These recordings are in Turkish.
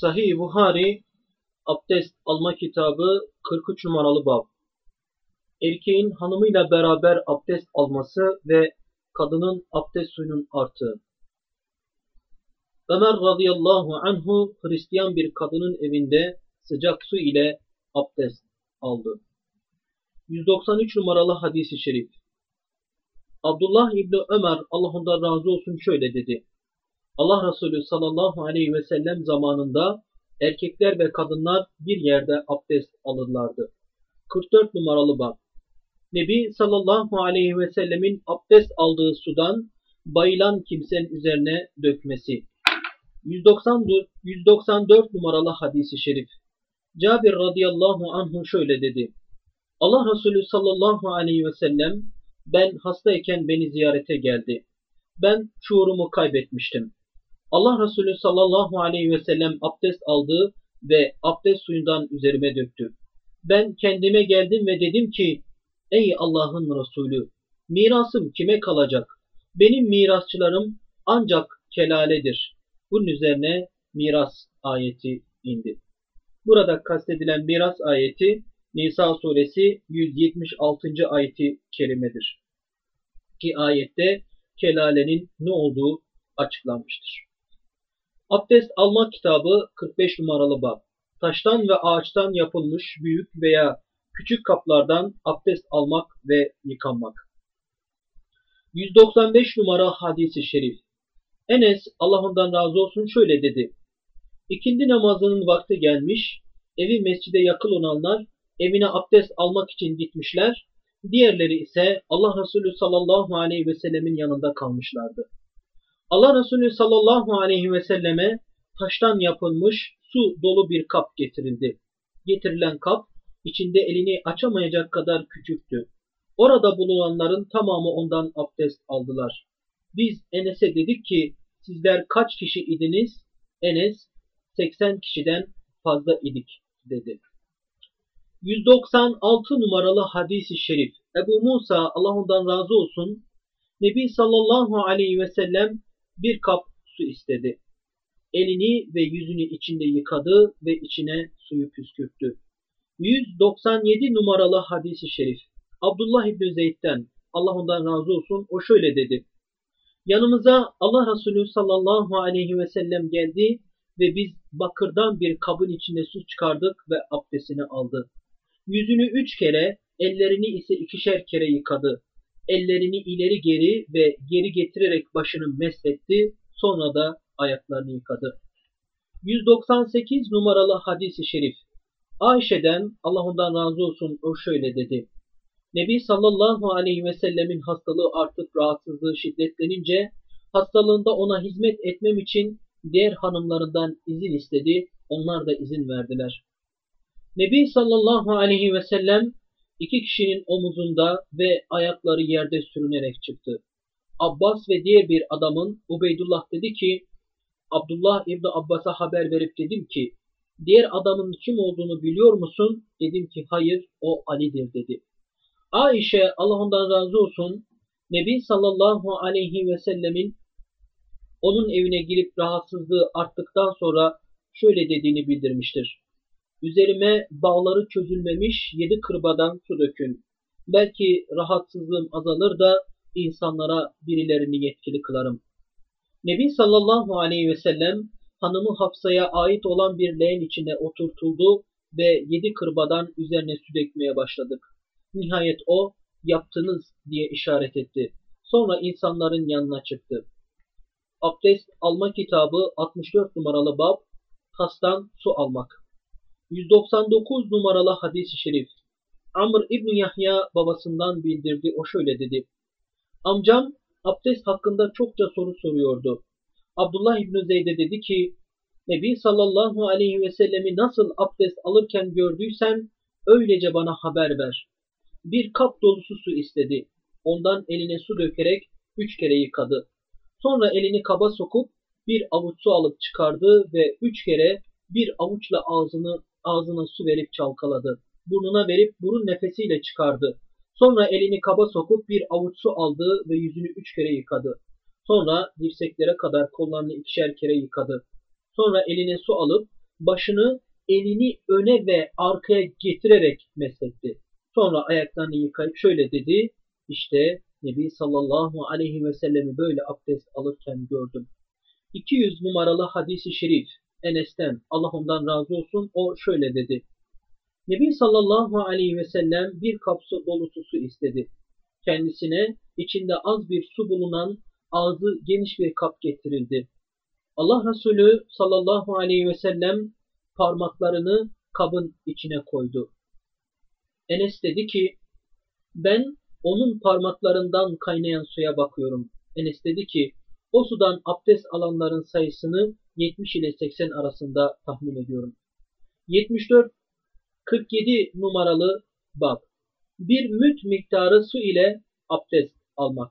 Sahih Buhari Abdest Alma Kitabı 43 numaralı bab. Erkeğin hanımıyla beraber abdest alması ve kadının abdest suyunun artığı. Ömer radıyallahu anhu Hristiyan bir kadının evinde sıcak su ile abdest aldı. 193 numaralı hadisi şerif. Abdullah İbni Ömer Allah ondan razı olsun şöyle dedi. Allah Resulü sallallahu aleyhi ve sellem zamanında erkekler ve kadınlar bir yerde abdest alırlardı. 44 numaralı bab. Nebi sallallahu aleyhi ve sellemin abdest aldığı sudan bayılan kimsenin üzerine dökmesi. 194, 194 numaralı hadisi şerif. Cabir radıyallahu anhu şöyle dedi. Allah Resulü sallallahu aleyhi ve sellem ben hastayken beni ziyarete geldi. Ben şuurumu kaybetmiştim. Allah Resulü sallallahu aleyhi ve sellem abdest aldı ve abdest suyundan üzerime döktü. Ben kendime geldim ve dedim ki, ey Allah'ın Resulü, mirasım kime kalacak? Benim mirasçılarım ancak kelaledir. Bunun üzerine miras ayeti indi. Burada kastedilen miras ayeti Nisa suresi 176. ayeti kerimedir. Ki ayette kelalenin ne olduğu açıklanmıştır. Abdest alma kitabı 45 numaralı bab. Taştan ve ağaçtan yapılmış büyük veya küçük kaplardan abdest almak ve yıkanmak. 195 numara hadisi şerif. Enes Allah ondan razı olsun şöyle dedi. İkindi namazının vakti gelmiş, evi mescide yakın olanlar evine abdest almak için gitmişler, diğerleri ise Allah Resulü sallallahu aleyhi ve sellemin yanında kalmışlardı. Allah Resulü sallallahu aleyhi ve selleme taştan yapılmış su dolu bir kap getirildi. Getirilen kap içinde elini açamayacak kadar küçüktü. Orada bulunanların tamamı ondan abdest aldılar. Biz Enes'e dedik ki sizler kaç kişi idiniz? Enes 80 kişiden fazla idik dedi. 196 numaralı hadisi şerif. Ebu Musa Allah ondan razı olsun. Nebi sallallahu aleyhi ve sellem bir kap su istedi. Elini ve yüzünü içinde yıkadı ve içine suyu püskürttü. 197 numaralı hadisi şerif. Abdullah İbni Zeyd'den Allah ondan razı olsun o şöyle dedi. Yanımıza Allah Resulü sallallahu aleyhi ve sellem geldi ve biz bakırdan bir kabın içinde su çıkardık ve abdestini aldı. Yüzünü üç kere, ellerini ise ikişer kere yıkadı. Ellerini ileri geri ve geri getirerek başını mesletti, sonra da ayaklarını yıkadı. 198 numaralı hadisi şerif. Ayşe'den Allah ondan razı olsun o şöyle dedi. Nebi sallallahu aleyhi ve sellemin hastalığı artık rahatsızlığı şiddetlenince hastalığında ona hizmet etmem için diğer hanımlarından izin istedi. Onlar da izin verdiler. Nebi sallallahu aleyhi ve sellem iki kişinin omuzunda ve ayakları yerde sürünerek çıktı. Abbas ve diğer bir adamın Ubeydullah dedi ki Abdullah İbni Abbas'a haber verip dedim ki diğer adamın kim olduğunu biliyor musun? Dedim ki hayır o Ali'dir dedi. Ayşe Allah ondan razı olsun Nebi sallallahu aleyhi ve sellemin onun evine girip rahatsızlığı arttıktan sonra şöyle dediğini bildirmiştir. Üzerime bağları çözülmemiş yedi kırbadan su dökün. Belki rahatsızlığım azalır da insanlara birilerini yetkili kılarım. Nebi sallallahu aleyhi ve sellem hanımı Hafsa'ya ait olan bir leğen içine oturtuldu ve yedi kırbadan üzerine su dökmeye başladık. Nihayet o yaptınız diye işaret etti. Sonra insanların yanına çıktı. Abdest alma kitabı 64 numaralı bab, kastan su almak. 199 numaralı hadis-i şerif. Amr İbn Yahya babasından bildirdi. O şöyle dedi. Amcam abdest hakkında çokça soru soruyordu. Abdullah İbn Zeyd'e dedi ki, Nebi sallallahu aleyhi ve sellemi nasıl abdest alırken gördüysen öylece bana haber ver. Bir kap dolusu su istedi. Ondan eline su dökerek üç kere yıkadı. Sonra elini kaba sokup bir avuç su alıp çıkardı ve üç kere bir avuçla ağzını ağzına su verip çalkaladı. Burnuna verip burun nefesiyle çıkardı. Sonra elini kaba sokup bir avuç su aldı ve yüzünü üç kere yıkadı. Sonra dirseklere kadar kollarını ikişer kere yıkadı. Sonra eline su alıp başını elini öne ve arkaya getirerek meshetti. Sonra ayaklarını yıkayıp şöyle dedi. İşte Nebi sallallahu aleyhi ve sellemi böyle abdest alırken gördüm. 200 numaralı hadisi şerif Enes'ten Allah ondan razı olsun o şöyle dedi. Nebi sallallahu aleyhi ve sellem bir kap su dolusu su istedi. Kendisine içinde az bir su bulunan ağzı geniş bir kap getirildi. Allah Resulü sallallahu aleyhi ve sellem parmaklarını kabın içine koydu. Enes dedi ki ben onun parmaklarından kaynayan suya bakıyorum. Enes dedi ki o sudan abdest alanların sayısını 70 ile 80 arasında tahmin ediyorum. 74 47 numaralı bab. Bir müt miktarı su ile abdest almak.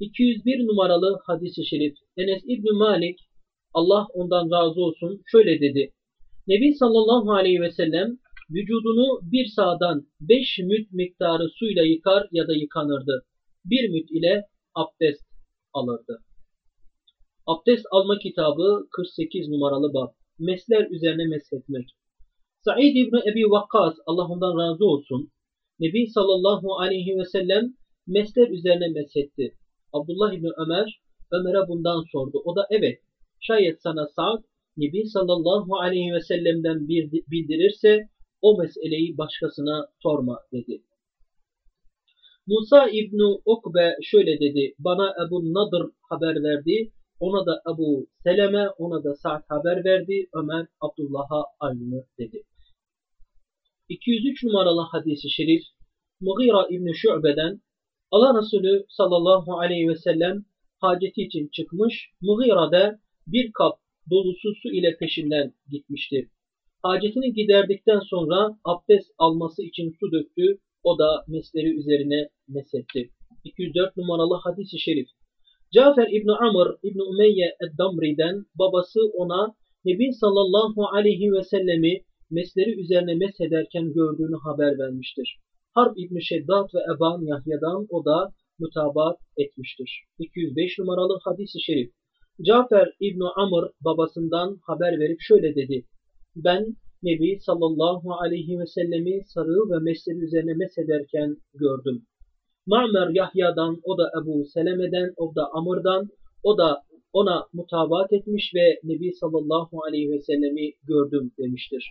201 numaralı hadis-i şerif. Enes İbni Malik Allah ondan razı olsun şöyle dedi. Nebi sallallahu aleyhi ve sellem vücudunu bir sağdan beş müt miktarı suyla yıkar ya da yıkanırdı. Bir müt ile abdest alırdı. Abdest alma kitabı 48 numaralı bab. Mesler üzerine meshetmek. Said İbni Ebi Vakkas Allah ondan razı olsun. Nebi sallallahu aleyhi ve sellem mesler üzerine meshetti. Abdullah İbni Ömer Ömer'e bundan sordu. O da evet şayet sana Sa'd Nebi sallallahu aleyhi ve sellem'den bildirirse o meseleyi başkasına sorma dedi. Musa İbni Ukbe şöyle dedi. Bana Ebu Nadır haber verdi. Ona da Ebu Seleme, ona da Sa'd haber verdi. Ömer Abdullah'a aynını dedi. 203 numaralı hadisi şerif Mughira İbni Şu'be'den Allah Resulü sallallahu aleyhi ve sellem haceti için çıkmış. Mughira bir kap dolusu su ile peşinden gitmişti. Hacetini giderdikten sonra abdest alması için su döktü. O da mesleri üzerine mesetti. 204 numaralı hadisi şerif. Cafer İbni Amr İbni Umeyye Eddamri'den babası ona Nebi sallallahu aleyhi ve sellemi mesleri üzerine mesederken gördüğünü haber vermiştir. Harp İbni Şeddat ve Eban Yahya'dan o da mutabat etmiştir. 205 numaralı hadisi şerif. Cafer İbni Amr babasından haber verip şöyle dedi. Ben Nebi sallallahu aleyhi ve sellemi sarığı ve mesleri üzerine mesederken gördüm. Ma'mer Yahya'dan, o da Ebu Seleme'den, o da Amr'dan, o da ona mutabat etmiş ve Nebi sallallahu aleyhi ve sellemi gördüm demiştir.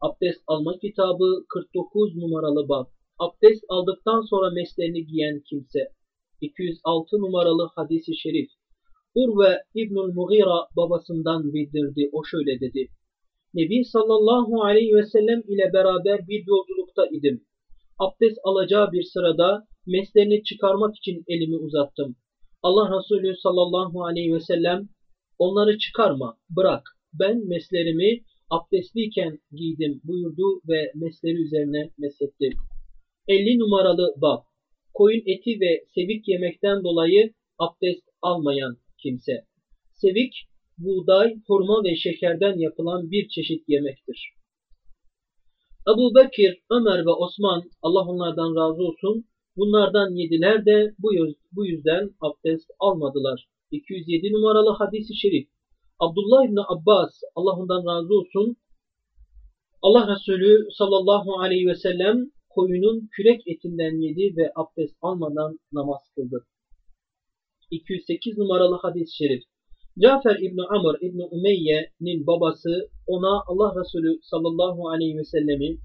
Abdest alma kitabı 49 numaralı bab. Abdest aldıktan sonra mesleğini giyen kimse. 206 numaralı hadisi şerif. Urve İbnül Mughira babasından bildirdi. O şöyle dedi. Nebi sallallahu aleyhi ve sellem ile beraber bir yolculukta idim. Abdest alacağı bir sırada mesleğini çıkarmak için elimi uzattım. Allah Resulü sallallahu aleyhi ve sellem onları çıkarma, bırak. Ben meslerimi abdestliyken giydim buyurdu ve mesleri üzerine mesetti. 50 numaralı bab. Koyun eti ve sevik yemekten dolayı abdest almayan kimse. Sevik, buğday, hurma ve şekerden yapılan bir çeşit yemektir. Ebu Bekir, Ömer ve Osman, Allah onlardan razı olsun, bunlardan yediler de bu, yüzden abdest almadılar. 207 numaralı hadisi şerif. Abdullah İbni Abbas, Allah ondan razı olsun, Allah Resulü sallallahu aleyhi ve sellem koyunun kürek etinden yedi ve abdest almadan namaz kıldı. 208 numaralı hadis-i şerif. Cafer İbni Amr İbni Umeyye'nin babası ona Allah Resulü sallallahu aleyhi ve sellemi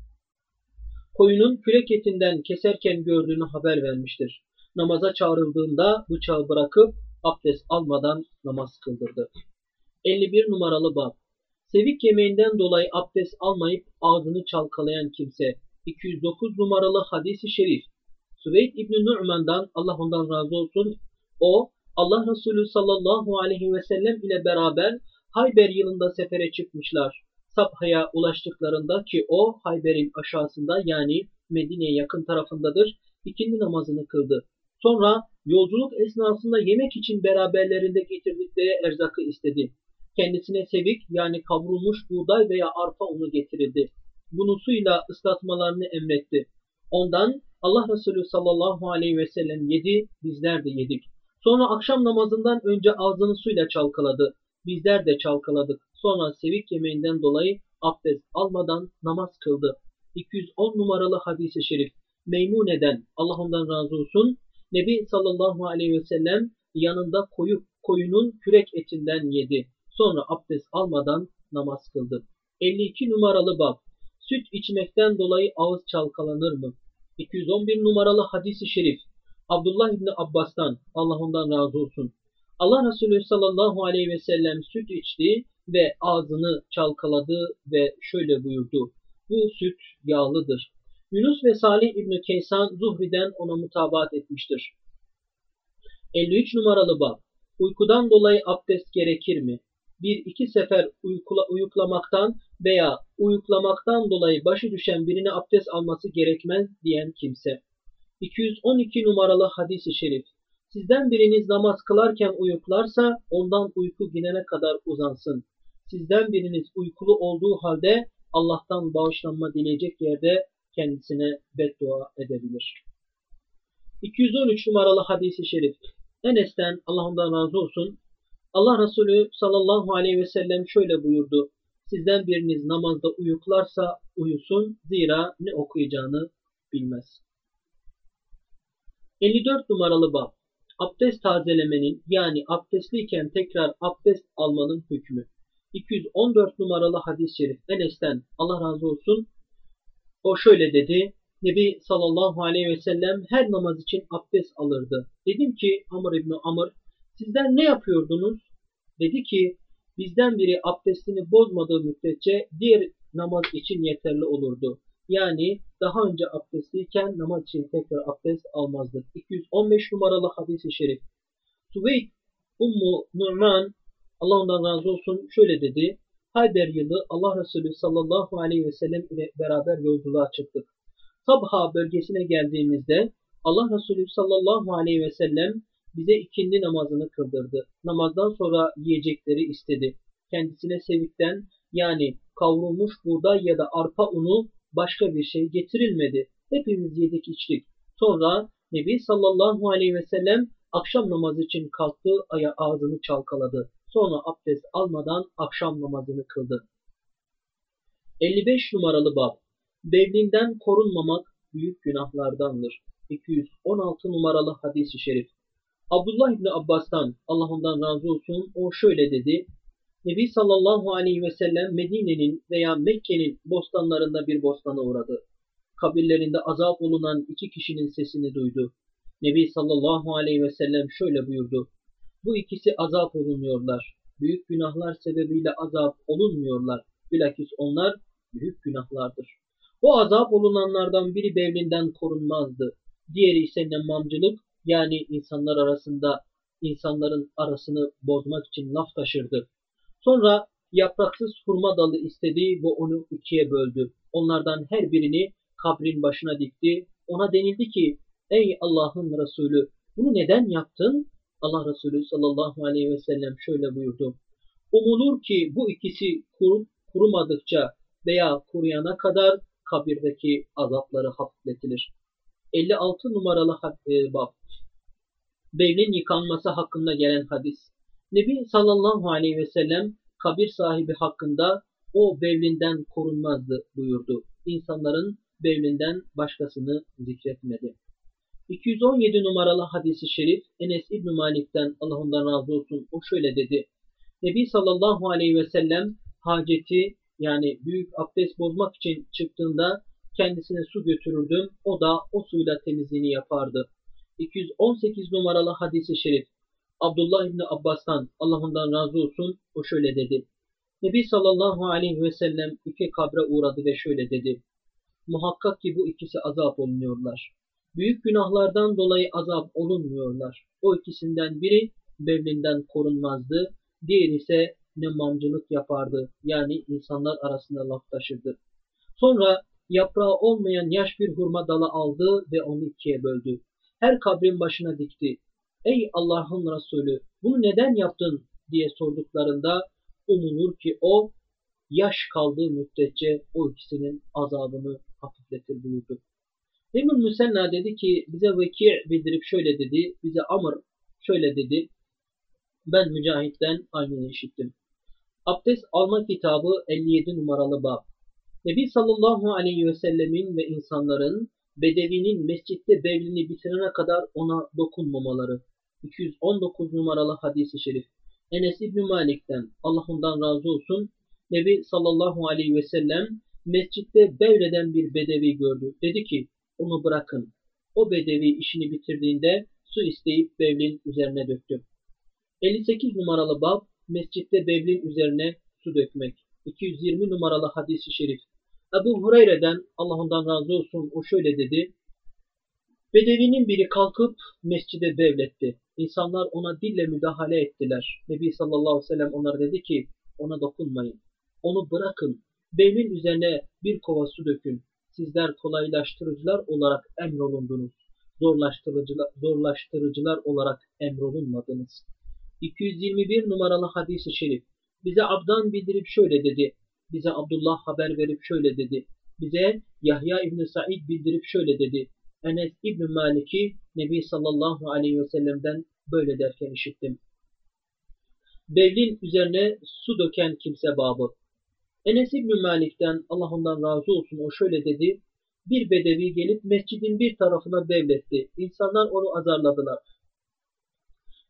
koyunun kürek etinden keserken gördüğünü haber vermiştir. Namaza çağrıldığında bıçağı bırakıp abdest almadan namaz kıldırdı. 51 numaralı bab. Sevik yemeğinden dolayı abdest almayıp ağzını çalkalayan kimse. 209 numaralı hadisi şerif. Süveyd İbni Nu'man'dan Allah ondan razı olsun o Allah Resulü sallallahu aleyhi ve sellem ile beraber Hayber yılında sefere çıkmışlar. Sabha'ya ulaştıklarında ki o Hayber'in aşağısında yani Medine'ye yakın tarafındadır. ikindi namazını kıldı. Sonra yolculuk esnasında yemek için beraberlerinde getirdikleri erzakı istedi. Kendisine sevik yani kavrulmuş buğday veya arpa unu getirildi. Bunu suyla ıslatmalarını emretti. Ondan Allah Resulü sallallahu aleyhi ve sellem yedi, bizler de yedik. Sonra akşam namazından önce ağzını suyla çalkaladı. Bizler de çalkaladık. Sonra sevik yemeğinden dolayı abdest almadan namaz kıldı. 210 numaralı hadisi şerif. Meymune'den Allah ondan razı olsun. Nebi sallallahu aleyhi ve sellem yanında koyu, koyunun kürek etinden yedi. Sonra abdest almadan namaz kıldı. 52 numaralı bab. Süt içmekten dolayı ağız çalkalanır mı? 211 numaralı hadisi şerif. Abdullah İbni Abbas'tan Allah ondan razı olsun. Allah Resulü sallallahu aleyhi ve sellem süt içti ve ağzını çalkaladı ve şöyle buyurdu. Bu süt yağlıdır. Yunus ve Salih İbni Keysan Zuhri'den ona mutabaat etmiştir. 53 numaralı bab. Uykudan dolayı abdest gerekir mi? Bir iki sefer uykula, uyuklamaktan veya uyuklamaktan dolayı başı düşen birine abdest alması gerekmez diyen kimse. 212 numaralı hadisi şerif. Sizden biriniz namaz kılarken uyuklarsa ondan uyku ginene kadar uzansın. Sizden biriniz uykulu olduğu halde Allah'tan bağışlanma dileyecek yerde kendisine beddua edebilir. 213 numaralı hadisi şerif. Enes'ten Allah ondan razı olsun. Allah Resulü sallallahu aleyhi ve sellem şöyle buyurdu. Sizden biriniz namazda uyuklarsa uyusun zira ne okuyacağını bilmez. 54 numaralı bab. Abdest tazelemenin yani abdestliyken tekrar abdest almanın hükmü. 214 numaralı hadis-i şerif Enes'ten Allah razı olsun. O şöyle dedi. Nebi sallallahu aleyhi ve sellem her namaz için abdest alırdı. Dedim ki Amr İbni Amr sizden ne yapıyordunuz? Dedi ki bizden biri abdestini bozmadığı müddetçe diğer namaz için yeterli olurdu. Yani daha önce abdestliyken namaz için tekrar abdest almazdık. 215 numaralı hadis-i şerif. Süveyd Ummu Nu'man Allah ondan razı olsun şöyle dedi. Hayber yılı Allah Resulü sallallahu aleyhi ve sellem ile beraber yolculuğa çıktık. Sabha bölgesine geldiğimizde Allah Resulü sallallahu aleyhi ve sellem bize ikindi namazını kıldırdı. Namazdan sonra yiyecekleri istedi. Kendisine sevikten yani kavrulmuş buğday ya da arpa unu başka bir şey getirilmedi. Hepimiz yedik içtik. Sonra Nebi sallallahu aleyhi ve sellem akşam namazı için kalktı, aya ağzını çalkaladı. Sonra abdest almadan akşam namazını kıldı. 55 numaralı bab. Bevlinden korunmamak büyük günahlardandır. 216 numaralı hadisi şerif. Abdullah İbni Abbas'tan Allah ondan razı olsun o şöyle dedi. Nebi sallallahu aleyhi ve sellem Medine'nin veya Mekke'nin bostanlarında bir bostana uğradı. Kabirlerinde azap olunan iki kişinin sesini duydu. Nebi sallallahu aleyhi ve sellem şöyle buyurdu. Bu ikisi azap olunuyorlar. Büyük günahlar sebebiyle azap olunmuyorlar. Bilakis onlar büyük günahlardır. O azap olunanlardan biri bevlinden korunmazdı. Diğeri ise nemmamcılık yani insanlar arasında insanların arasını bozmak için laf taşırdı. Sonra yapraksız hurma dalı istedi ve onu ikiye böldü. Onlardan her birini kabrin başına dikti. Ona denildi ki ey Allah'ın Resulü bunu neden yaptın? Allah Resulü sallallahu aleyhi ve sellem şöyle buyurdu. Umulur ki bu ikisi kurup kurumadıkça veya kuruyana kadar kabirdeki azapları hafifletilir. 56 numaralı e, bab. Bevlin yıkanması hakkında gelen hadis. Nebi sallallahu aleyhi ve sellem kabir sahibi hakkında o bevlinden korunmazdı buyurdu. İnsanların bevlinden başkasını zikretmedi. 217 numaralı hadisi şerif Enes İbn Malik'ten Allah ondan razı olsun o şöyle dedi. Nebi sallallahu aleyhi ve sellem haceti yani büyük abdest bozmak için çıktığında kendisine su götürürdüm. O da o suyla temizliğini yapardı. 218 numaralı hadisi şerif Abdullah İbni Abbas'tan Allah ondan razı olsun o şöyle dedi. Nebi sallallahu aleyhi ve sellem iki kabre uğradı ve şöyle dedi. Muhakkak ki bu ikisi azap olunuyorlar. Büyük günahlardan dolayı azap olunmuyorlar. O ikisinden biri bevlinden korunmazdı. Diğeri ise nemmamcılık yapardı. Yani insanlar arasında laf taşırdı. Sonra yaprağı olmayan yaş bir hurma dalı aldı ve onu ikiye böldü. Her kabrin başına dikti. Ey Allah'ın Resulü bunu neden yaptın diye sorduklarında umulur ki o yaş kaldığı müddetçe o ikisinin azabını hafifletir buyurdu. İbn Müsenna dedi ki bize Veki bildirip şöyle dedi, bize Amr şöyle dedi. Ben Mücahit'ten aynını işittim. Abdest alma kitabı 57 numaralı bab. Nebi sallallahu aleyhi ve sellemin ve insanların Bedevi'nin mescitte bevlini bitirene kadar ona dokunmamaları. 219 numaralı hadisi şerif. Enes İbni Malik'ten Allah ondan razı olsun. Nebi sallallahu aleyhi ve sellem mescitte bevleden bir bedevi gördü. Dedi ki onu bırakın. O bedevi işini bitirdiğinde su isteyip bevlin üzerine döktü. 58 numaralı bab mescitte bevlin üzerine su dökmek. 220 numaralı hadisi şerif. Ebu Hureyre'den Allah ondan razı olsun o şöyle dedi. Bedevinin biri kalkıp mescide bevletti. İnsanlar ona dille müdahale ettiler. Nebi sallallahu aleyhi ve sellem onlara dedi ki ona dokunmayın. Onu bırakın. Bevlin üzerine bir kova su dökün. Sizler kolaylaştırıcılar olarak emrolundunuz. Zorlaştırıcılar, zorlaştırıcılar olarak emrolunmadınız. 221 numaralı hadisi şerif. Bize Abdan bildirip şöyle dedi. Bize Abdullah haber verip şöyle dedi. Bize Yahya İbni Said bildirip şöyle dedi. Enes İbni Malik'i Nebi sallallahu aleyhi ve sellem'den böyle derken işittim. Bevlin üzerine su döken kimse babı. Enes İbni Malik'ten Allah ondan razı olsun o şöyle dedi. Bir bedevi gelip mescidin bir tarafına bevletti. İnsanlar onu azarladılar.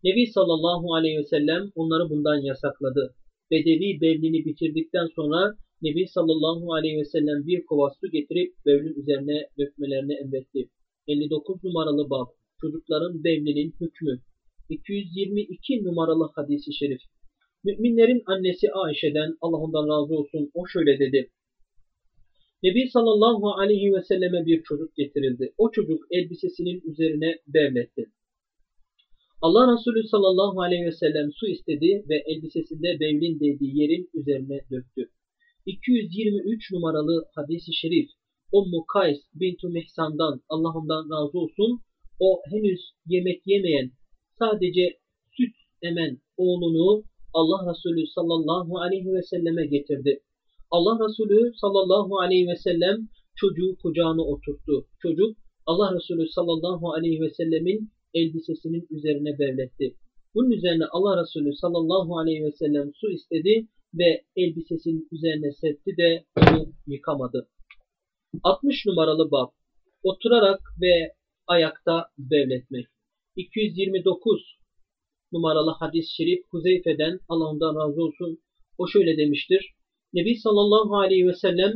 Nebi sallallahu aleyhi ve sellem onları bundan yasakladı. Bedevi bevlini bitirdikten sonra Nebi sallallahu aleyhi ve sellem bir kova su getirip bevlin üzerine dökmelerini emretti. 59 numaralı bab Çocukların bevlinin hükmü 222 numaralı hadisi şerif Müminlerin annesi Ayşe'den Allah ondan razı olsun o şöyle dedi. Nebi sallallahu aleyhi ve selleme bir çocuk getirildi. O çocuk elbisesinin üzerine bevletti. Allah Resulü sallallahu aleyhi ve sellem su istedi ve elbisesinde bevlin dediği yerin üzerine döktü. 223 numaralı hadisi şerif Ummu Kays bintu Mihsan'dan Allah ondan razı olsun o henüz yemek yemeyen sadece süt emen oğlunu Allah Resulü sallallahu aleyhi ve selleme getirdi. Allah Resulü sallallahu aleyhi ve sellem çocuğu kucağına oturttu. Çocuk Allah Resulü sallallahu aleyhi ve sellemin elbisesinin üzerine bevletti. Bunun üzerine Allah Resulü sallallahu aleyhi ve sellem su istedi ve elbisesinin üzerine serpti de onu yıkamadı. 60 numaralı bab Oturarak ve ayakta bevletmek. 229 numaralı hadis-i şerif Huzeyfe'den Allah ondan razı olsun. O şöyle demiştir. Nebi sallallahu aleyhi ve sellem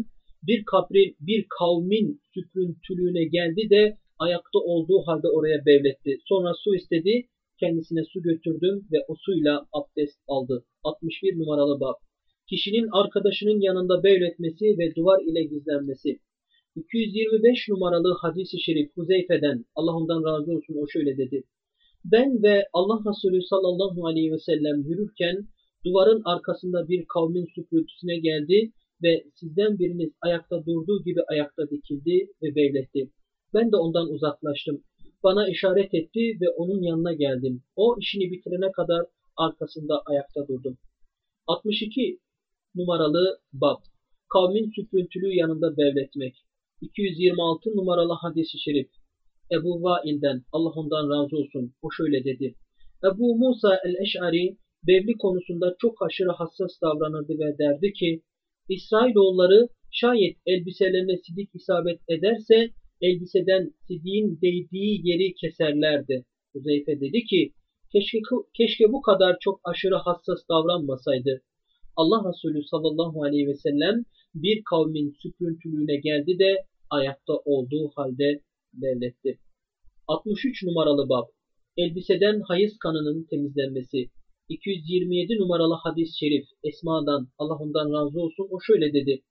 bir kabrin, bir kavmin süprüntülüğüne geldi de ayakta olduğu halde oraya bevletti. Sonra su istedi, kendisine su götürdüm ve o suyla abdest aldı. 61 numaralı bab. Kişinin arkadaşının yanında bevletmesi ve duvar ile gizlenmesi. 225 numaralı hadisi şerif Huzeyfe'den Allah ondan razı olsun o şöyle dedi. Ben ve Allah Resulü sallallahu aleyhi ve sellem yürürken duvarın arkasında bir kavmin süprüntüsüne geldi ve sizden biriniz ayakta durduğu gibi ayakta dikildi ve bevletti. Ben de ondan uzaklaştım. Bana işaret etti ve onun yanına geldim. O işini bitirene kadar arkasında ayakta durdum. 62 numaralı bab. Kavmin süprüntülüğü yanında bevletmek. 226 numaralı hadisi şerif. Ebu Vail'den Allah ondan razı olsun. O şöyle dedi. Ebu Musa el-Eş'ari bevli konusunda çok aşırı hassas davranırdı ve derdi ki İsrailoğulları şayet elbiselerine sidik isabet ederse elbiseden sidiğin değdiği yeri keserlerdi. Huzeyfe dedi ki keşke, keşke bu kadar çok aşırı hassas davranmasaydı. Allah Resulü sallallahu aleyhi ve sellem bir kavmin süprüntülüğüne geldi de ayakta olduğu halde devletti. 63 numaralı bab Elbiseden hayız kanının temizlenmesi 227 numaralı hadis-i şerif Esma'dan Allah ondan razı olsun o şöyle dedi.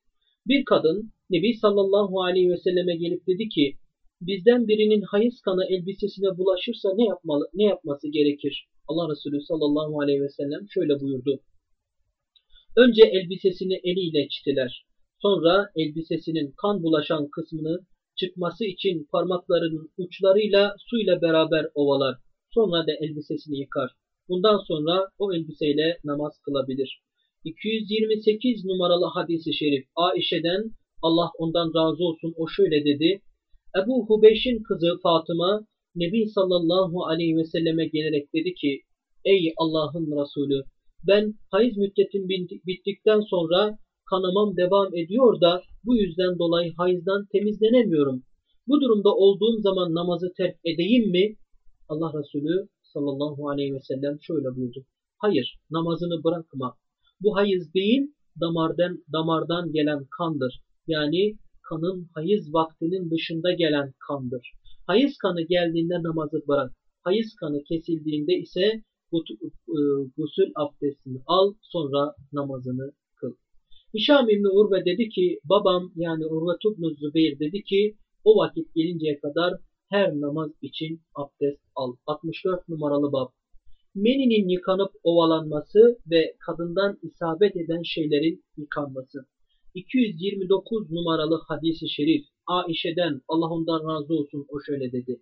Bir kadın Nebi sallallahu aleyhi ve selleme gelip dedi ki bizden birinin hayız kanı elbisesine bulaşırsa ne yapmalı ne yapması gerekir? Allah Resulü sallallahu aleyhi ve sellem şöyle buyurdu. Önce elbisesini eliyle çitiler. Sonra elbisesinin kan bulaşan kısmını çıkması için parmaklarının uçlarıyla suyla beraber ovalar. Sonra da elbisesini yıkar. Bundan sonra o elbiseyle namaz kılabilir. 228 numaralı hadisi şerif Aişe'den Allah ondan razı olsun o şöyle dedi. Ebu Hubeş'in kızı Fatıma Nebi sallallahu aleyhi ve selleme gelerek dedi ki Ey Allah'ın Resulü ben hayız müddetim bittikten sonra kanamam devam ediyor da bu yüzden dolayı hayızdan temizlenemiyorum. Bu durumda olduğum zaman namazı terk edeyim mi? Allah Resulü sallallahu aleyhi ve sellem şöyle buyurdu. Hayır, namazını bırakma. Bu hayız değil, damardan damardan gelen kandır. Yani kanın hayız vaktinin dışında gelen kandır. Hayız kanı geldiğinde namazı bırak. Hayız kanı kesildiğinde ise gusül abdestini al sonra namazını kıl. Hişam İbni Urve dedi ki babam yani Urve Tubnu Zübeyir dedi ki o vakit gelinceye kadar her namaz için abdest al. 64 numaralı bab. Meninin yıkanıp ovalanması ve kadından isabet eden şeylerin yıkanması. 229 numaralı hadisi şerif Aişe'den Allah ondan razı olsun o şöyle dedi.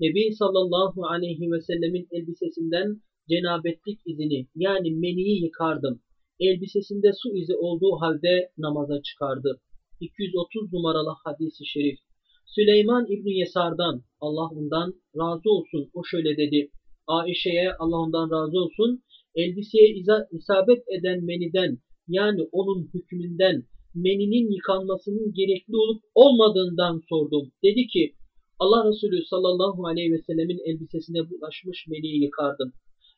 Nebi sallallahu aleyhi ve sellemin elbisesinden cenabetlik izini yani meniyi yıkardım. Elbisesinde su izi olduğu halde namaza çıkardı. 230 numaralı hadisi şerif Süleyman İbni Yesar'dan Allah ondan razı olsun o şöyle dedi. Aişe'ye Allah ondan razı olsun elbiseye isabet eden meniden yani onun hükmünden meninin yıkanmasının gerekli olup olmadığından sordum. Dedi ki Allah Resulü sallallahu aleyhi ve sellemin elbisesine bulaşmış meniyi yıkardım.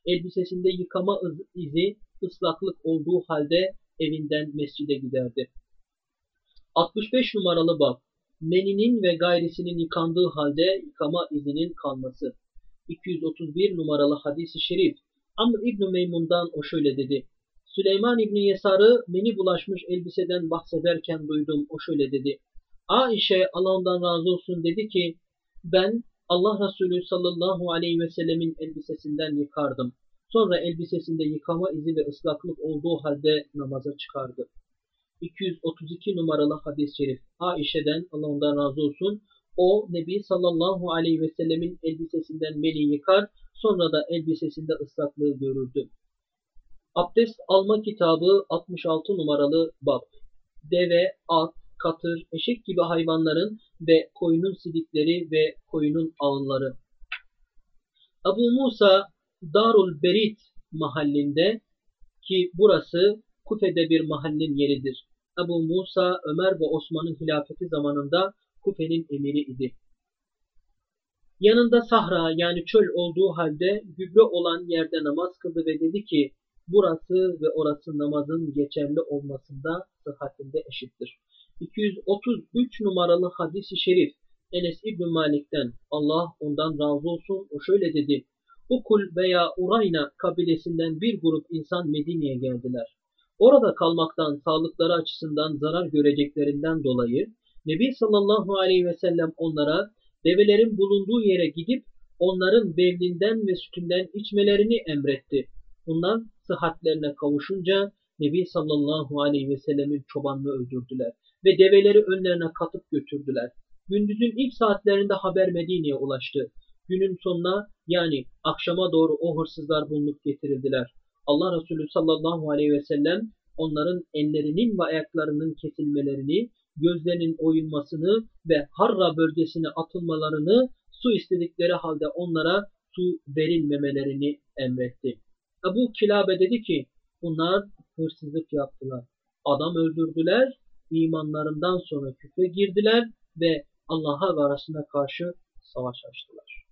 Elbisesinde yıkama izi ıslaklık olduğu halde evinden mescide giderdi. 65 numaralı bab meninin ve gayrisinin yıkandığı halde yıkama izinin kalması. 231 numaralı hadisi şerif. Amr İbn Meymun'dan o şöyle dedi. Süleyman İbni Yesar'ı meni bulaşmış elbiseden bahsederken duydum. O şöyle dedi. Aişe Allah ondan razı olsun dedi ki ben Allah Resulü sallallahu aleyhi ve sellemin elbisesinden yıkardım. Sonra elbisesinde yıkama izi ve ıslaklık olduğu halde namaza çıkardı. 232 numaralı hadis-i şerif Aişe'den Allah ondan razı olsun. O Nebi sallallahu aleyhi ve sellemin elbisesinden meni yıkar sonra da elbisesinde ıslaklığı görürdü. Abdest alma kitabı 66 numaralı bab. Deve, at, katır, eşek gibi hayvanların ve koyunun sidikleri ve koyunun ağınları. Abu Musa Darul Berit mahallinde ki burası Kufe'de bir mahallenin yeridir. Ebu Musa, Ömer ve Osman'ın hilafeti zamanında Kufe'nin emiri idi. Yanında sahra yani çöl olduğu halde gübre olan yerde namaz kıldı ve dedi ki burası ve orası namazın geçerli olmasında sıhhatinde eşittir. 233 numaralı hadisi şerif Enes İbn Malik'ten Allah ondan razı olsun o şöyle dedi. Ukul veya Urayna kabilesinden bir grup insan Medine'ye geldiler. Orada kalmaktan sağlıkları açısından zarar göreceklerinden dolayı Nebi sallallahu aleyhi ve sellem onlara develerin bulunduğu yere gidip onların bevlinden ve sütünden içmelerini emretti. Bunlar sıhhatlerine kavuşunca Nebi sallallahu aleyhi ve sellemin çobanını öldürdüler ve develeri önlerine katıp götürdüler. Gündüzün ilk saatlerinde haber Medine'ye ulaştı. Günün sonuna yani akşama doğru o hırsızlar bulunup getirildiler. Allah Resulü sallallahu aleyhi ve sellem onların ellerinin ve ayaklarının kesilmelerini, gözlerinin oyulmasını ve Harra bölgesine atılmalarını, su istedikleri halde onlara su verilmemelerini emretti. Ebu Kilabe dedi ki, bunlar hırsızlık yaptılar. Adam öldürdüler, imanlarından sonra küfre girdiler ve Allah'a ve arasına karşı savaş açtılar.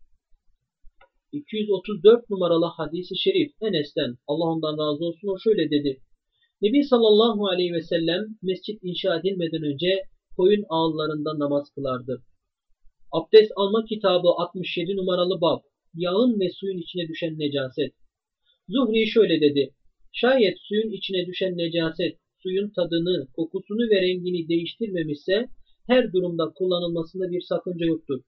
234 numaralı hadisi şerif Enes'ten Allah ondan razı olsun o şöyle dedi. Nebi sallallahu aleyhi ve sellem mescit inşa edilmeden önce koyun ağıllarında namaz kılardı. Abdest alma kitabı 67 numaralı bab Yağın ve suyun içine düşen necaset. Zuhri şöyle dedi. Şayet suyun içine düşen necaset suyun tadını, kokusunu ve rengini değiştirmemişse her durumda kullanılmasında bir sakınca yoktur.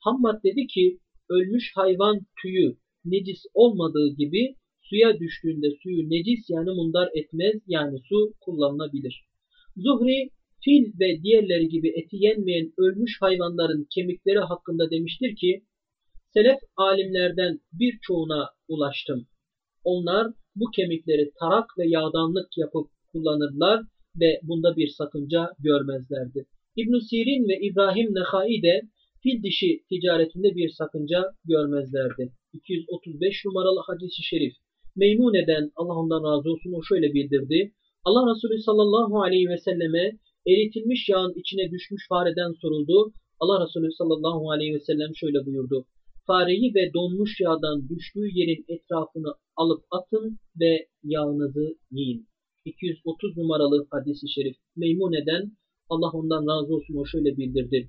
Hammad dedi ki ölmüş hayvan tüyü necis olmadığı gibi suya düştüğünde suyu necis yani mundar etmez yani su kullanılabilir. Zuhri fil ve diğerleri gibi eti yenmeyen ölmüş hayvanların kemikleri hakkında demiştir ki Selef alimlerden birçoğuna ulaştım. Onlar bu kemikleri tarak ve yağdanlık yapıp kullanırlar ve bunda bir sakınca görmezlerdi. İbn Sirin ve İbrahim Nehai de fil dişi ticaretinde bir sakınca görmezlerdi. 235 numaralı hadisi şerif. Meymune'den Allah ondan razı olsun o şöyle bildirdi. Allah Resulü sallallahu aleyhi ve selleme eritilmiş yağın içine düşmüş fareden soruldu. Allah Resulü sallallahu aleyhi ve sellem şöyle buyurdu. Fareyi ve donmuş yağdan düştüğü yerin etrafını alıp atın ve yağınızı yiyin. 230 numaralı hadisi şerif Meymune'den Allah ondan razı olsun o şöyle bildirdi.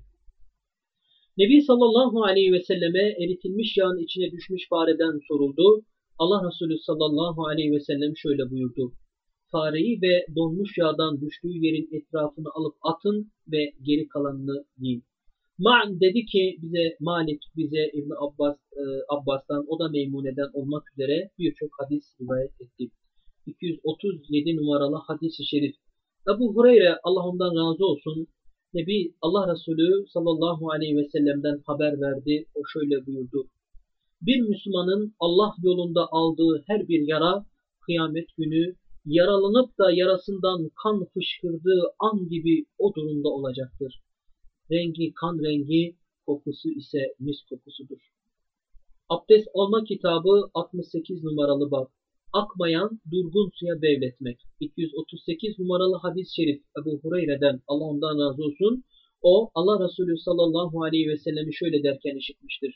Nebi sallallahu aleyhi ve selleme eritilmiş yağın içine düşmüş fareden soruldu. Allah Resulü sallallahu aleyhi ve sellem şöyle buyurdu. Fareyi ve donmuş yağdan düştüğü yerin etrafını alıp atın ve geri kalanını yiyin. Ma'an dedi ki bize Malik, bize İbn Abbas, e, Abbas'tan, o da Meymune'den olmak üzere birçok hadis rivayet etti. 237 numaralı hadis-i şerif. Ebu Hureyre Allah ondan razı olsun. Nebi Allah Resulü sallallahu aleyhi ve sellem'den haber verdi. O şöyle buyurdu. Bir Müslümanın Allah yolunda aldığı her bir yara kıyamet günü yaralanıp da yarasından kan fışkırdığı an gibi o durumda olacaktır. Rengi kan rengi, kokusu ise mis kokusudur. Abdest alma kitabı 68 numaralı bab. Akmayan durgun suya bevletmek. 238 numaralı hadis-i şerif Ebu Hureyre'den Allah ondan razı olsun. O Allah Resulü sallallahu aleyhi ve sellemi şöyle derken işitmiştir.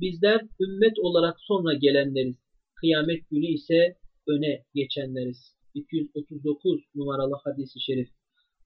Bizler ümmet olarak sonra gelenleriz. Kıyamet günü ise öne geçenleriz. 239 numaralı hadisi şerif.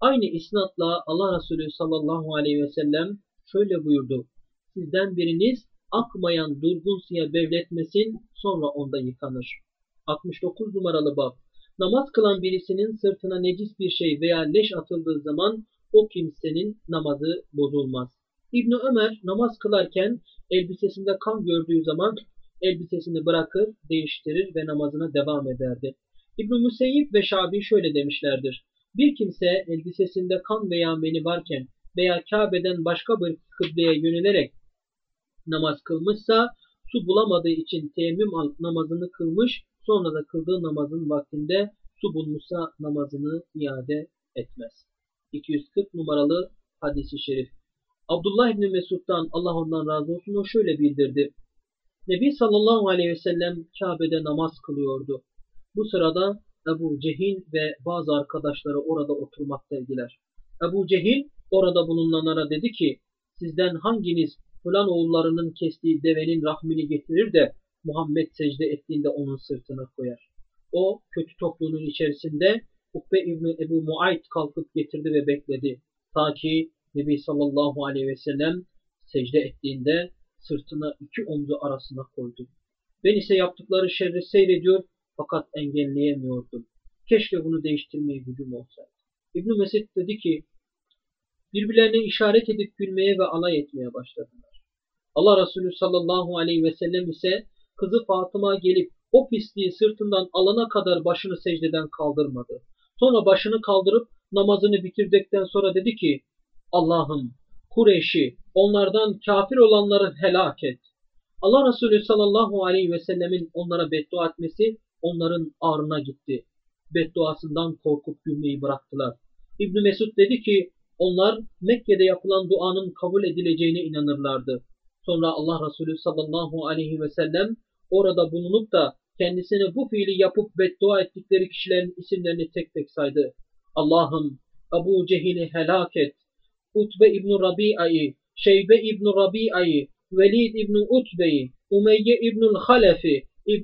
Aynı isnatla Allah Resulü sallallahu aleyhi ve sellem şöyle buyurdu. Sizden biriniz akmayan durgun suya bevletmesin sonra onda yıkanır. 69 numaralı bab. Namaz kılan birisinin sırtına necis bir şey veya leş atıldığı zaman o kimsenin namazı bozulmaz. İbn Ömer namaz kılarken elbisesinde kan gördüğü zaman elbisesini bırakır, değiştirir ve namazına devam ederdi. İbn Müseyyip ve Şabi şöyle demişlerdir. Bir kimse elbisesinde kan veya meni varken veya Kabe'den başka bir kıbleye yönelerek namaz kılmışsa su bulamadığı için teyemmüm namazını kılmış sonra da kıldığı namazın vaktinde su bulmuşsa namazını iade etmez. 240 numaralı hadisi şerif. Abdullah İbni Mesud'dan Allah ondan razı olsun o şöyle bildirdi. Nebi sallallahu aleyhi ve sellem Kabe'de namaz kılıyordu. Bu sırada Ebu Cehil ve bazı arkadaşları orada oturmaktaydılar. Ebu Cehil orada bulunanlara dedi ki sizden hanginiz falan oğullarının kestiği devenin rahmini getirir de Muhammed secde ettiğinde onun sırtına koyar. O kötü topluluğun içerisinde Ukbe İbni Ebu Muayt kalkıp getirdi ve bekledi. Ta ki Nebi sallallahu aleyhi ve sellem secde ettiğinde sırtına iki omzu arasına koydu. Ben ise yaptıkları şerri seyrediyor fakat engelleyemiyordum. Keşke bunu değiştirmeye gücüm olsaydı. İbn Mesud dedi ki birbirlerine işaret edip gülmeye ve alay etmeye başladılar. Allah Resulü sallallahu aleyhi ve sellem ise kızı Fatıma gelip o pisliği sırtından alana kadar başını secdeden kaldırmadı. Sonra başını kaldırıp namazını bitirdikten sonra dedi ki Allah'ım Kureyş'i onlardan kafir olanları helak et. Allah Resulü sallallahu aleyhi ve sellemin onlara beddua etmesi onların ağrına gitti. Bedduasından korkup gülmeyi bıraktılar. İbn Mesud dedi ki onlar Mekke'de yapılan duanın kabul edileceğine inanırlardı. Sonra Allah Resulü sallallahu aleyhi ve sellem orada bulunup da kendisine bu fiili yapıp beddua ettikleri kişilerin isimlerini tek tek saydı. Allah'ım Ebu Cehil'i helak et. Utbe İbn Rabi'a'yı, Şeybe İbn Rabi'a'yı, Velid İbn Utbe'yi, Umeyye İbnül Halefi,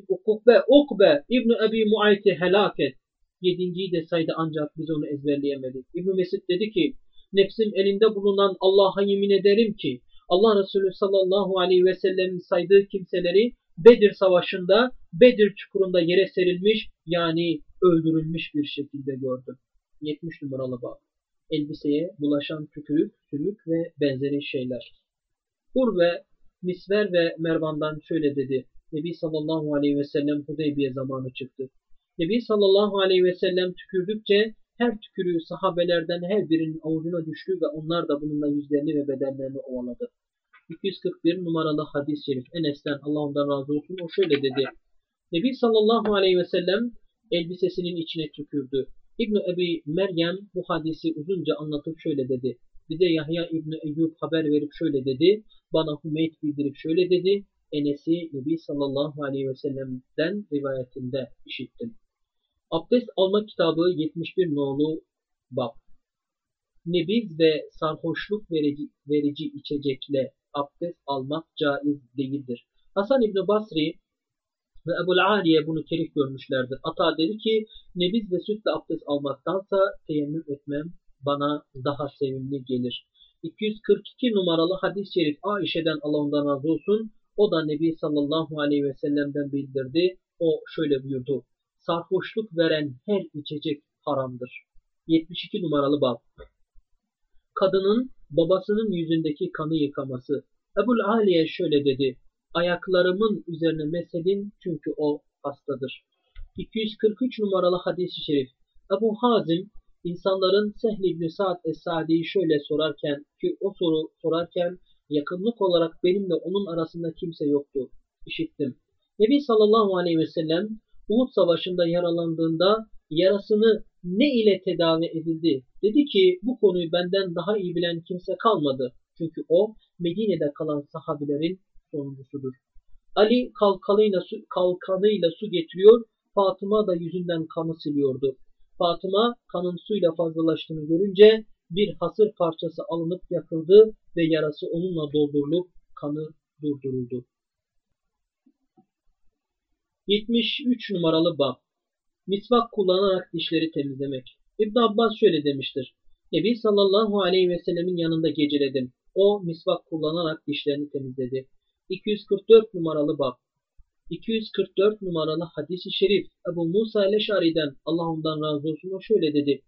Ukbe, Ukbe İbn Ebi Muayt'i helak et. Yedinciyi de saydı ancak biz onu ezberleyemedik. İbn Mesud dedi ki, nefsim elinde bulunan Allah'a yemin ederim ki, Allah Resulü sallallahu aleyhi ve sellem'in saydığı kimseleri Bedir Savaşı'nda Bedir çukurunda yere serilmiş yani öldürülmüş bir şekilde gördüm. 70 numaralı bab. Elbiseye bulaşan tükürük, sümük ve benzeri şeyler. Urve, Misver ve Mervan'dan şöyle dedi. Nebi sallallahu aleyhi ve sellem Hudeybiye zamanı çıktı. Nebi sallallahu aleyhi ve sellem tükürdükçe her tükürüğü sahabelerden her birinin avucuna düştü ve onlar da bununla yüzlerini ve bedenlerini ovaladı. 241 numaralı hadis-i şerif Enes'ten Allah ondan razı olsun o şöyle dedi. Nebi sallallahu aleyhi ve sellem elbisesinin içine tükürdü. İbn Ebi Meryem bu hadisi uzunca anlatıp şöyle dedi. Bize Yahya İbni Eyyub haber verip şöyle dedi. Bana Hümeyt bildirip şöyle dedi. Enes'i Nebi sallallahu aleyhi ve sellem'den rivayetinde işittim. Abdest alma kitabı 71 nolu bab. Nebiz ve sarhoşluk verici, verici içecekle abdest almak caiz değildir. Hasan İbni Basri ve Ebu'l Aliye bunu kerih görmüşlerdir. Ata dedi ki nebiz ve sütle abdest almaktansa teyemmüm etmem bana daha sevimli gelir. 242 numaralı hadis-i şerif Aişe'den Allah ondan razı olsun. O da Nebi sallallahu aleyhi ve sellem'den bildirdi. O şöyle buyurdu. Sarhoşluk veren her içecek haramdır. 72 numaralı bab. Kadının babasının yüzündeki kanı yıkaması. Ebul Aliye şöyle dedi. Ayaklarımın üzerine mesedin çünkü o hastadır. 243 numaralı hadis-i şerif. Ebu Hazim insanların Sehl ibn Sa'd es-Sadi'yi şöyle sorarken ki o soru sorarken yakınlık olarak benimle onun arasında kimse yoktu. İşittim. Nebi sallallahu aleyhi ve sellem Uhud savaşında yaralandığında yarasını ne ile tedavi edildi? Dedi ki bu konuyu benden daha iyi bilen kimse kalmadı. Çünkü o Medine'de kalan sahabilerin sonuncusudur. Ali kalkanıyla su, kalkanıyla su getiriyor, Fatıma da yüzünden kanı siliyordu. Fatıma kanın suyla fazlalaştığını görünce bir hasır parçası alınıp yakıldı ve yarası onunla doldurulup kanı durduruldu. 73 numaralı bab Misvak kullanarak dişleri temizlemek. İbn Abbas şöyle demiştir. Nebi sallallahu aleyhi ve sellemin yanında geceledim. O misvak kullanarak dişlerini temizledi. 244 numaralı bab 244 numaralı hadisi şerif Ebu Musa Leşari'den Allah ondan razı olsun o şöyle dedi.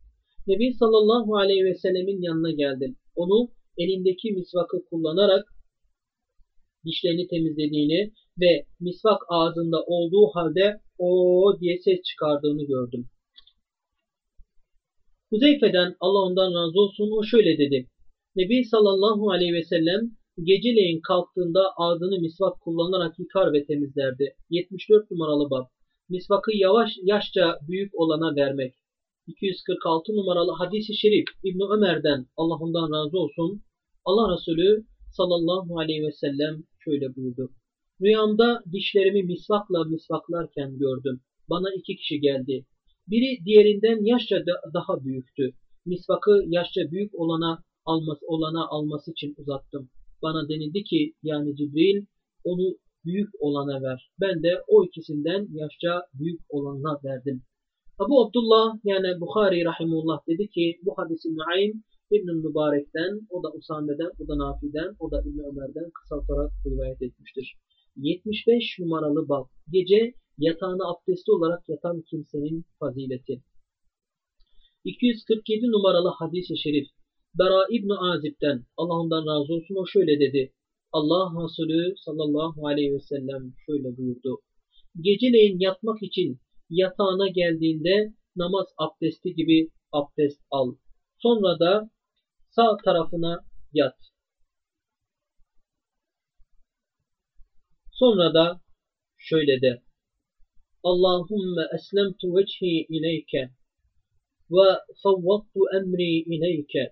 Nebi sallallahu aleyhi ve sellemin yanına geldim. Onu elindeki misvakı kullanarak dişlerini temizlediğini ve misvak ağzında olduğu halde o diye ses çıkardığını gördüm. Huzeyfe'den Allah ondan razı olsun o şöyle dedi. Nebi sallallahu aleyhi ve sellem geceleyin kalktığında ağzını misvak kullanarak yıkar ve temizlerdi. 74 numaralı bab. Misvakı yavaş yaşça büyük olana vermek. 246 numaralı hadisi şerif İbn Ömer'den Allah ondan razı olsun. Allah Resulü sallallahu aleyhi ve sellem şöyle buyurdu. Rüyamda dişlerimi misvakla misvaklarken gördüm. Bana iki kişi geldi. Biri diğerinden yaşça daha büyüktü. Misvakı yaşça büyük olana alması, olana alması için uzattım. Bana denildi ki yani Cibril onu büyük olana ver. Ben de o ikisinden yaşça büyük olanına verdim. Abu Abdullah yani Bukhari rahimullah dedi ki bu hadisi Nuaym İbn Mübarek'ten, o da Usame'den, o da Nafi'den, o da İbn Ömer'den kısaltarak rivayet etmiştir. 75 numaralı bab. Gece yatağını abdestli olarak yatan kimsenin fazileti. 247 numaralı hadis-i şerif. Bera İbn Azib'den Allah ondan razı olsun o şöyle dedi. Allah Resulü sallallahu aleyhi ve sellem şöyle buyurdu. Geceleyin yatmak için yatağına geldiğinde namaz abdesti gibi abdest al. Sonra da sağ tarafına yat. Sonra da şöyle de. Allahümme eslemtu vechi ileyke ve savvattu emri ileyke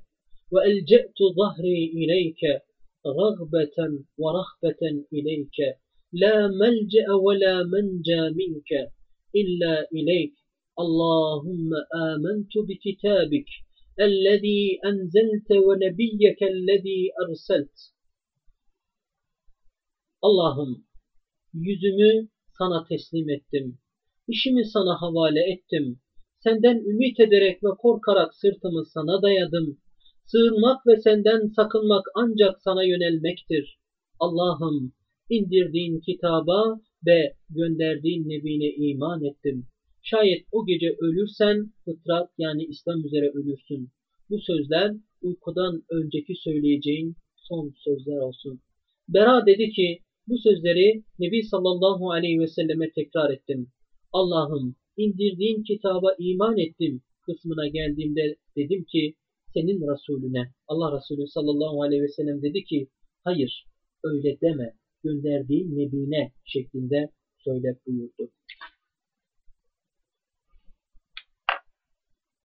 ve elce'tu zahri ileyke ragbeten ve rahbeten ileyke la melce'e ve la menca minke illa ileyk Allahümme amentu bi kitabik الذي أنزلت ونبيك الذي أرسلت Allah'ım yüzümü sana teslim ettim. İşimi sana havale ettim. Senden ümit ederek ve korkarak sırtımı sana dayadım. Sığınmak ve senden sakınmak ancak sana yönelmektir. Allah'ım indirdiğin kitaba ve gönderdiğin nebine iman ettim. Şayet o gece ölürsen fıtrat yani İslam üzere ölürsün. Bu sözler uykudan önceki söyleyeceğin son sözler olsun. Bera dedi ki bu sözleri Nebi sallallahu aleyhi ve selleme tekrar ettim. Allah'ım indirdiğin kitaba iman ettim kısmına geldiğimde dedim ki senin Resulüne Allah Resulü sallallahu aleyhi ve sellem dedi ki hayır öyle deme gönderdiğin nebine şeklinde söyle buyurdu.